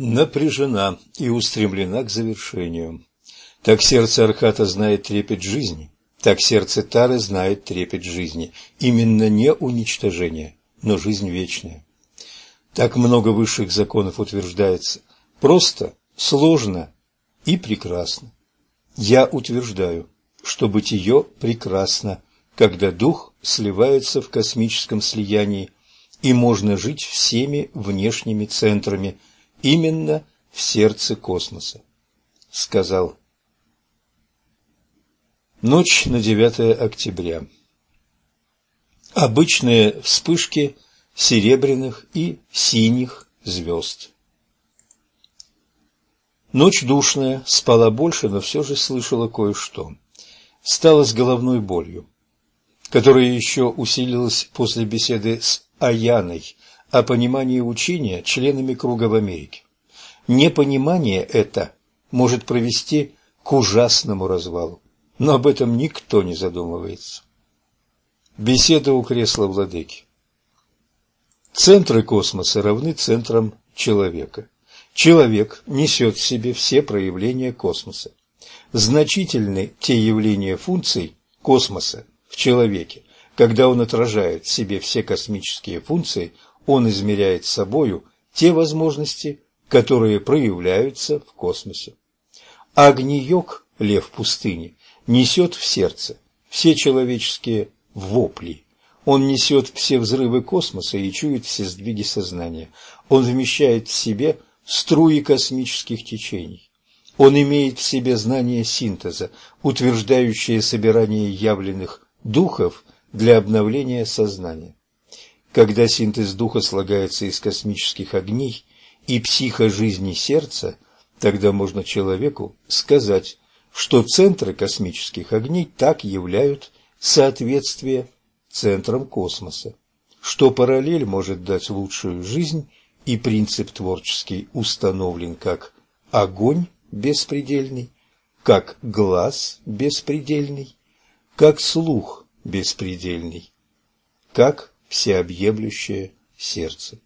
напряжена и устремлена к завершению. Так сердце Архата знает трепет жизни, так сердце Тары знает трепет жизни. Именно не уничтожение, но жизнь вечная. Так много высших законов утверждается. Просто, сложно и прекрасно. Я утверждаю, что бытие прекрасно, когда дух сливается в космическом слиянии, и можно жить всеми внешними центрами, именно в сердце космоса, сказал Ночь на 9 октября. Обычные вспышки серебряных и синих звезд. Ночь душная, спала больше, но все же слышала кое-что. Стала с головной болью, которая еще усилилась после беседы с Аяной о понимании учения членами круга в Америке. Непонимание это может привести к ужасному развалу но об этом никто не задумывается. Беседа у кресла владыки. Центры космоса равны центрам человека. Человек несет в себе все проявления космоса. Значительны те явления функций космоса в человеке. Когда он отражает в себе все космические функции, он измеряет собою те возможности, которые проявляются в космосе. Агни-йог, лев пустыни, несет в сердце все человеческие вопли. Он несет все взрывы космоса и чует все сдвиги сознания. Он вмещает в себе струи космических течений. Он имеет в себе знание синтеза, утверждающее собирание явленных духов для обновления сознания. Когда синтез духа слагается из космических огней и психожизни сердца, тогда можно человеку сказать что центры космических огней так являют соответствие центрам космоса, что параллель может дать лучшую жизнь и принцип творческий установлен как огонь беспредельный, как глаз беспредельный, как слух беспредельный, как всеобъемлющее сердце.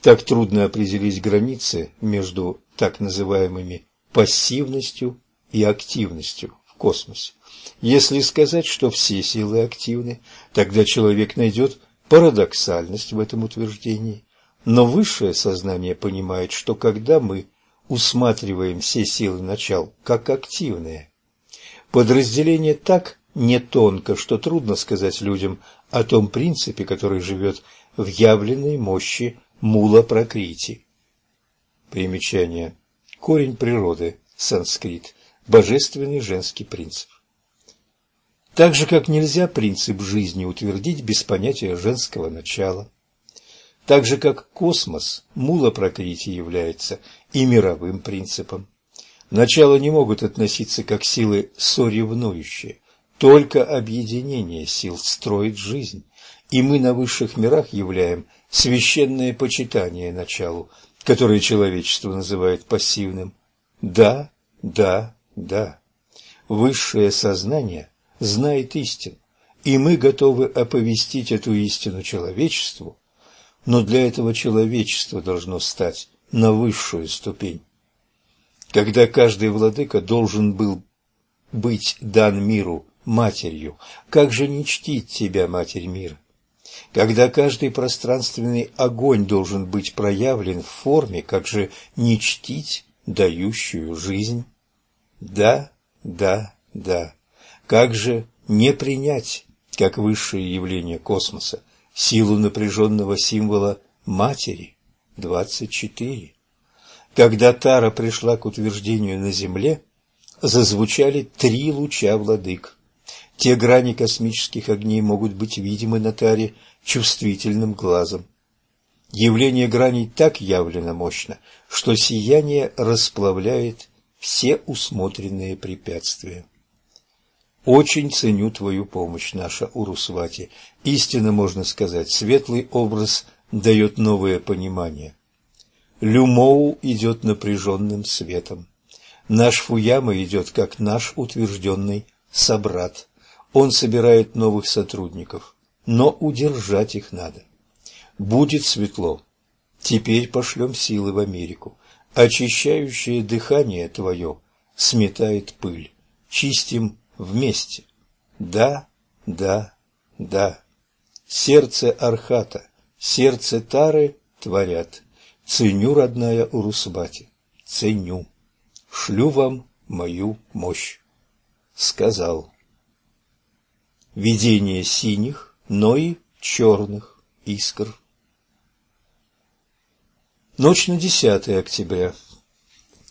Так трудно определить границы между так называемыми пассивностью и активностью в космосе. Если сказать, что все силы активны, тогда человек найдет парадоксальность в этом утверждении. Но высшее сознание понимает, что когда мы усматриваем все силы начал как активные, подразделение так не тонко, что трудно сказать людям о том принципе, который живет в явленной мощи мула прокрити. Примечание. Корень природы, санскрит, божественный женский принцип. Так же, как нельзя принцип жизни утвердить без понятия женского начала. Так же, как космос, мула прокрити является и мировым принципом. Начала не могут относиться как силы соревнующие. Только объединение сил строит жизнь, и мы на высших мирах являем священное почитание началу, которое человечество называет пассивным. Да, да, да. Высшее сознание знает истину, и мы готовы оповестить эту истину человечеству, но для этого человечество должно стать на высшую ступень. Когда каждый владыка должен был быть дан миру матерью, как же не чтить тебя, Матерь мира? когда каждый пространственный огонь должен быть проявлен в форме, как же не чтить дающую жизнь? Да, да, да. Как же не принять, как высшее явление космоса, силу напряженного символа Матери, 24. Когда Тара пришла к утверждению на Земле, зазвучали три луча владык. Те грани космических огней могут быть видимы на таре чувствительным глазом. Явление граней так явлено мощно, что сияние расплавляет все усмотренные препятствия. Очень ценю твою помощь, наша Урусвати. Истинно можно сказать, светлый образ дает новое понимание. Люмоу идет напряженным светом. Наш Фуяма идет как наш утвержденный собрат. Он собирает новых сотрудников, но удержать их надо. Будет светло, Теперь пошлем силы в Америку. Очищающее дыхание твое сметает пыль. Чистим вместе. Да, да, да. Сердце Архата, сердце Тары творят. Ценю, родная Урусбати, ценю. Шлю вам мою мощь. Сказал. Видение синих, но и черных искр. Ночь на 10 октября.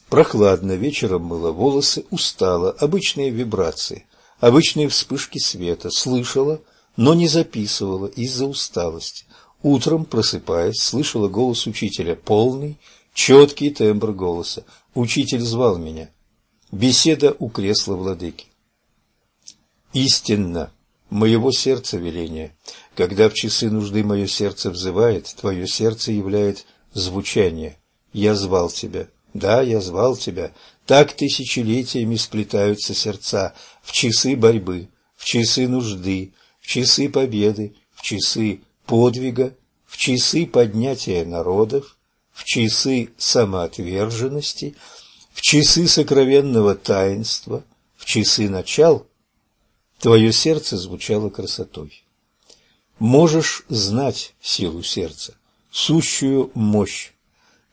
Прохладно, вечером мыла волосы, устала, обычные вибрации, обычные вспышки света, слышала, но не записывала из-за усталости. Утром, просыпаясь, слышала голос учителя, полный, четкий тембр голоса. Учитель звал меня. Беседа у кресла владыки. Истинно, моего сердца веление. Когда в часы нужды мое сердце взывает, твое сердце являет звучание. Я звал тебя. Да, я звал тебя. Так тысячелетиями сплетаются сердца в часы борьбы, в часы нужды, в часы победы, в часы подвига, в часы поднятия народов, в часы самоотверженности, в часы сокровенного таинства, в часы начал, твое сердце звучало красотой. Можешь знать силу сердца, сущую мощь.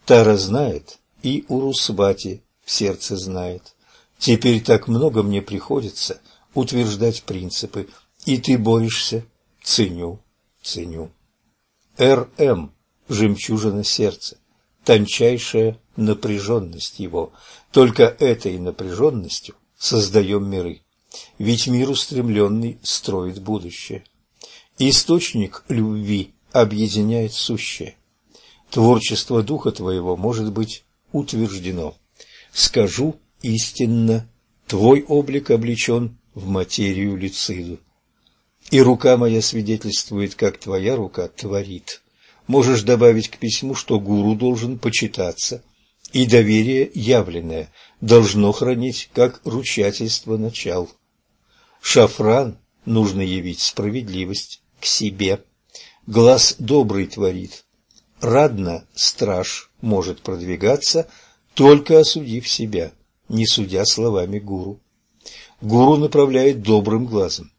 Тара знает, и Урусвати сердце знает. Теперь так много мне приходится утверждать принципы, и ты борешься. Ценю, ценю. РМ – жемчужина сердца, тончайшая напряженность его. Только этой напряженностью создаем миры. Ведь мир устремленный строит будущее. Источник любви объединяет сущее. Творчество духа твоего может быть утверждено. Скажу истинно, твой облик облечен в материю лициду. И рука моя свидетельствует, как твоя рука творит. Можешь добавить к письму, что гуру должен почитаться, и доверие явленное должно хранить как ручательство начал. Шафран нужно явить справедливость к себе. Глаз добрый творит. Радно страж может продвигаться, только осудив себя, не судя словами гуру. Гуру направляет добрым глазом.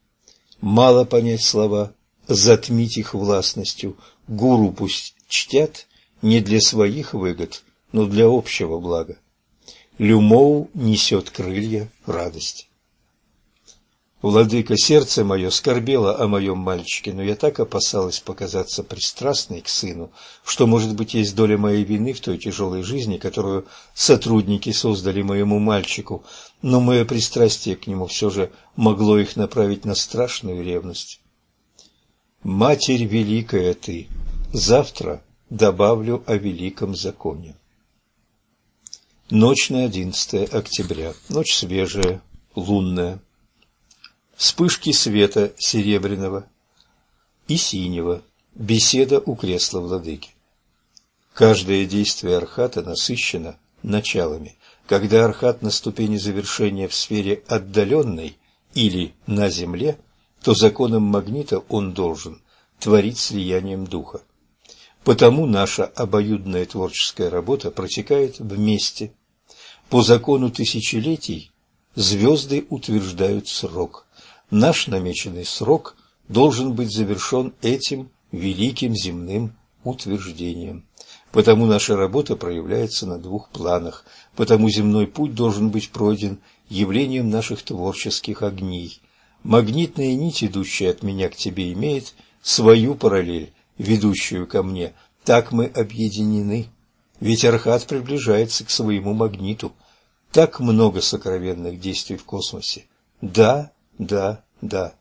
Мало понять слова, затмить их властностью. Гуру пусть чтят не для своих выгод, но для общего блага. Люмоу несет крылья радости. Владыка, сердце мое скорбело о моем мальчике, но я так опасалась показаться пристрастной к сыну, что, может быть, есть доля моей вины в той тяжелой жизни, которую сотрудники создали моему мальчику, но мое пристрастие к нему все же могло их направить на страшную ревность. Матерь великая ты, завтра добавлю о великом законе. Ночь на 11 октября, ночь свежая, лунная вспышки света серебряного и синего, беседа у кресла владыки. Каждое действие архата насыщено началами. Когда архат на ступени завершения в сфере отдаленной или на земле, то законом магнита он должен творить слиянием духа. Потому наша обоюдная творческая работа протекает вместе. По закону тысячелетий звезды утверждают срок – Наш намеченный срок должен быть завершен этим великим земным утверждением. Потому наша работа проявляется на двух планах, потому земной путь должен быть пройден явлением наших творческих огней. Магнитная нить, идущая от меня к тебе, имеет свою параллель, ведущую ко мне. Так мы объединены. Ведь Архат приближается к своему магниту. Так много сокровенных действий в космосе. Да, да, да.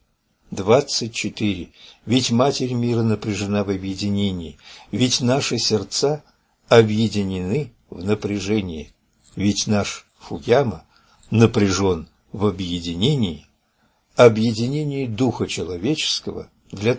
Двадцать четыре. Ведь Матерь мира напряжена в объединении. Ведь наши сердца объединены в напряжении. Ведь наш Фуяма напряжен в объединении, объединении духа человеческого для